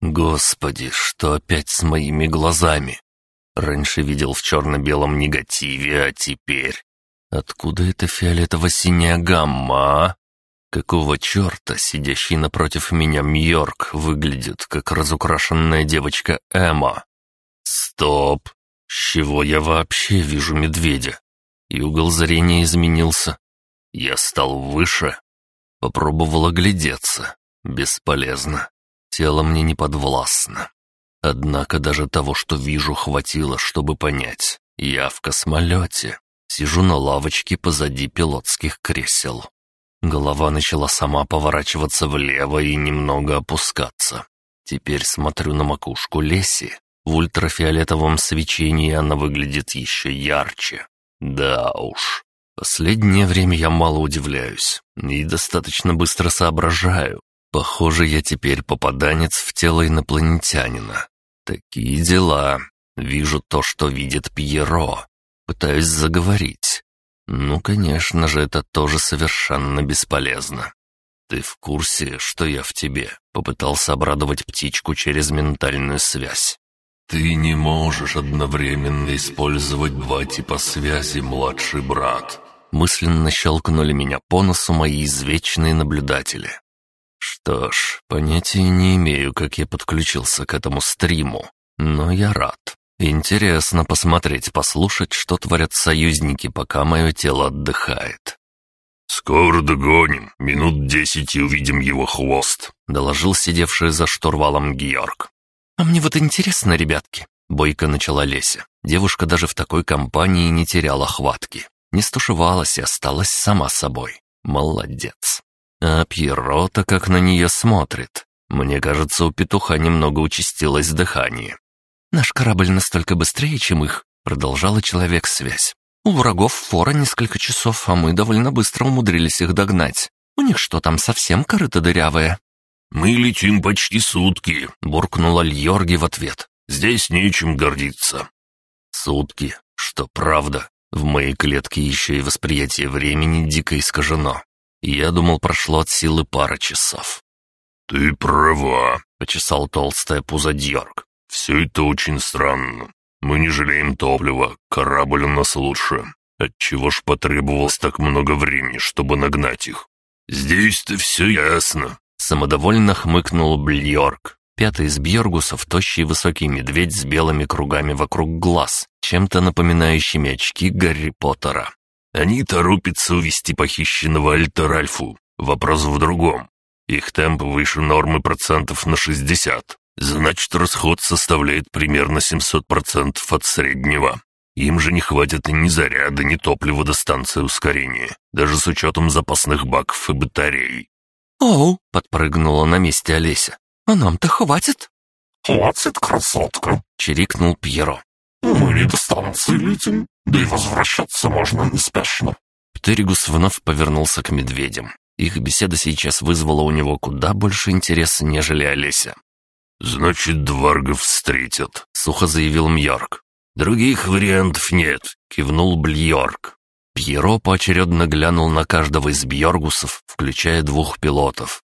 Господи, что опять с моими глазами? Раньше видел в черно-белом негативе, а теперь... Откуда эта фиолетово-синяя гамма, а? Какого черта сидящий напротив меня Мьорк выглядит, как разукрашенная девочка Эмма? Стоп! С чего я вообще вижу медведя? И угол зрения изменился. Я стал выше. Попробовал оглядеться. Бесполезно. Тело мне не подвластно. Однако даже того, что вижу, хватило, чтобы понять. Я в космолете. Сижу на лавочке позади пилотских кресел. Голова начала сама поворачиваться влево и немного опускаться. Теперь смотрю на макушку Леси. В ультрафиолетовом свечении она выглядит еще ярче. Да уж. Последнее время я мало удивляюсь и достаточно быстро соображаю, Похоже, я теперь попаданец в тело инопланетянина. Такие дела. Вижу то, что видит Пьеро. Пытаюсь заговорить. Ну, конечно же, это тоже совершенно бесполезно. «Ты в курсе, что я в тебе?» — попытался обрадовать птичку через ментальную связь. «Ты не можешь одновременно использовать два типа связи, младший брат», мысленно щелкнули меня по носу мои извечные наблюдатели. Что ж, понятия не имею, как я подключился к этому стриму, но я рад. Интересно посмотреть, послушать, что творят союзники, пока мое тело отдыхает. «Скоро догоним. Минут десять и увидим его хвост», — доложил сидевший за штурвалом Георг. «А мне вот интересно, ребятки», — бойко начала Леся. Девушка даже в такой компании не теряла хватки. Не стушевалась и осталась сама собой. Молодец. А Пьеро-то как на нее смотрит. Мне кажется, у петуха немного участилось дыхание. «Наш корабль настолько быстрее, чем их», — продолжала человек-связь. «У врагов фора несколько часов, а мы довольно быстро умудрились их догнать. У них что там, совсем корыто дырявое?» «Мы летим почти сутки», — буркнула Льорги в ответ. «Здесь нечем гордиться». «Сутки, что правда. В моей клетке еще и восприятие времени дико искажено. Я думал, прошло от силы пара часов. «Ты права», — почесал толстая пузо Дьорк. «Все это очень странно. Мы не жалеем топлива, корабль у нас лучше. Отчего ж потребовалось так много времени, чтобы нагнать их?» «Здесь-то все ясно», — самодовольно хмыкнул Бьорк. Пятый из Бьоргусов, тощий высокий медведь с белыми кругами вокруг глаз, чем-то напоминающими очки Гарри Поттера. Они торопятся увести похищенного Альта Ральфу. Вопрос в другом. Их темп выше нормы процентов на 60. Значит, расход составляет примерно 700% от среднего. Им же не хватит ни заряда, ни топлива до станции ускорения, даже с учетом запасных баков и батарей. «Оу!» — подпрыгнула на месте Олеся. «А нам-то хватит?» «Хватит, красотка!» — чирикнул Пьеро. «Мы не до станции летим, да и возвращаться можно неспешно». Птеригус вновь повернулся к медведям. Их беседа сейчас вызвала у него куда больше интереса, нежели Олеся. «Значит, дворгов встретят», — сухо заявил Мьорк. «Других вариантов нет», — кивнул Бльорк. Пьеро поочередно глянул на каждого из Бьоргусов, включая двух пилотов.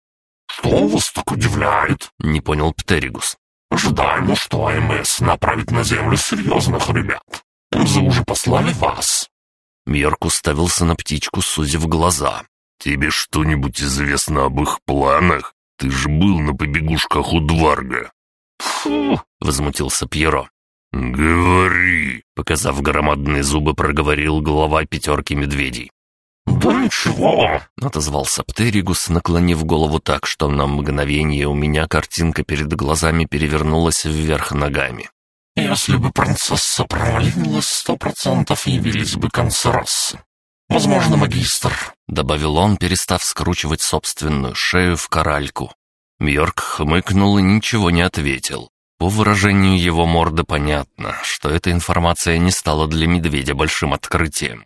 «Что вас так удивляет?» — не понял Птеригус. «Ожидаемо, что АМС направит на Землю серьезных ребят. Там уже послали вас!» Мерк уставился на птичку, сузив глаза. «Тебе что-нибудь известно об их планах? Ты же был на побегушках у Дварга!» «Фу!» — возмутился Пьеро. «Говори!» — показав громадные зубы, проговорил глава пятерки медведей. «Да ничего!» — отозвался Птеригус, наклонив голову так, что на мгновение у меня картинка перед глазами перевернулась вверх ногами. Если бы принцесса провалилась, сто процентов явились бы концы. Возможно, магистр», — добавил он, перестав скручивать собственную шею в коральку. Мьорк хмыкнул и ничего не ответил. По выражению его морды понятно, что эта информация не стала для медведя большим открытием.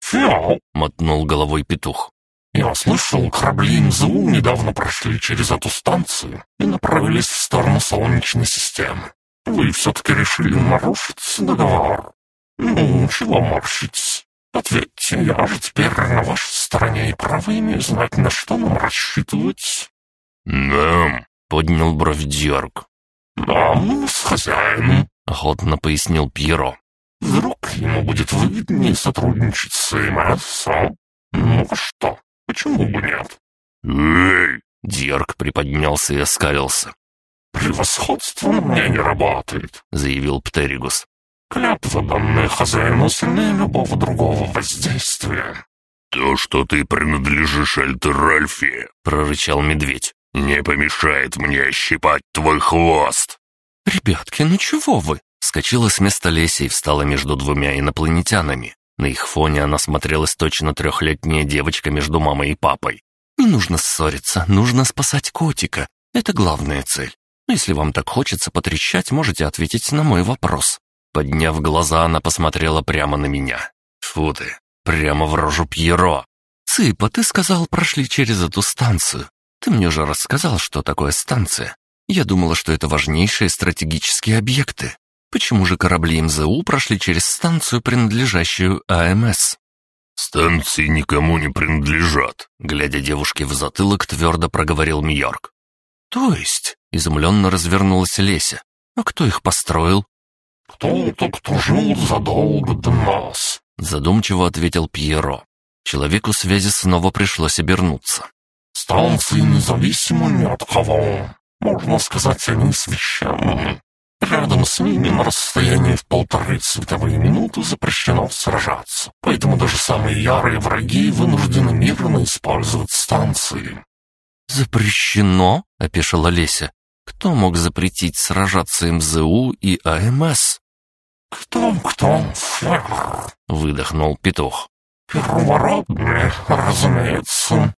«Фиал!» — мотнул головой петух. «Я слышал, корабли МЗУ недавно прошли через эту станцию и направились в сторону Солнечной системы. Вы все-таки решили нарушить договор? Ну, чего морщиться? Ответьте, я же теперь на вашей стороне и право имею знать, на что нам рассчитывать. «Нам?» — поднял бровь Дьорг. «Нам с хозяином», — охотно пояснил Пьеро. «Вдруг ему будет выгоднее сотрудничать с МСО? Ну что, почему бы нет?» «Эй!» — Дьорг приподнялся и оскалился. «Превосходство у меня не работает», — заявил Птеригус. «Клятва, данная хозяину, сильнее любого другого воздействия». «То, что ты принадлежишь Альтеральфе», — прорычал медведь, — «не помешает мне щипать твой хвост». «Ребятки, ну чего вы?» — вскочила с места леси и встала между двумя инопланетянами. На их фоне она смотрелась точно трехлетняя девочка между мамой и папой. «Не нужно ссориться, нужно спасать котика. Это главная цель. Если вам так хочется потрещать, можете ответить на мой вопрос». Подняв глаза, она посмотрела прямо на меня. «Фу ты, прямо в рожу Пьеро!» «Цыпа, ты сказал, прошли через эту станцию. Ты мне же рассказал, что такое станция. Я думала, что это важнейшие стратегические объекты. Почему же корабли МЗУ прошли через станцию, принадлежащую АМС?» «Станции никому не принадлежат», — глядя девушке в затылок, твердо проговорил Мьорк. «То есть Изумленно развернулась Леся. «А кто их построил?» «Кто-то, кто жил задолго до нас», — задумчиво ответил Пьеро. Человеку связи снова пришлось обернуться. «Станции независимы ни от кого. Можно сказать, они священны. Рядом с ними на расстоянии в полторы световые минуты запрещено сражаться, поэтому даже самые ярые враги вынуждены мирно использовать станции». «Запрещено?» — опешила Леся. Кто мог запретить сражаться МЗУ и АМС? «Кто-кто?» — выдохнул петух. «Первородные, разумеется.